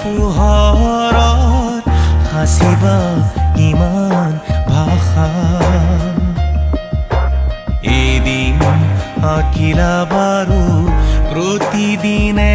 পোহৰত সাঁচিবা ইমান ভাষা এদিন আঁকিলা বাৰু প্ৰতিদিনে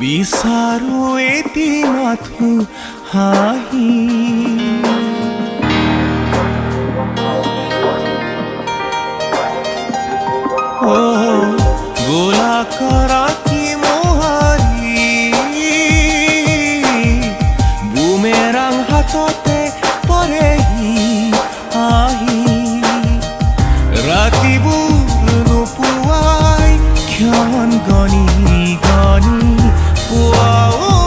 বিচাৰো এটি মাথো হাঁহি। ও গোলা কৰা কি মোহাৰি বুমেৰাং হাততে পৰেহি আহি। ৰাতিবোৰ নোপোৱাই ক্ষণ গণি গণি Uau.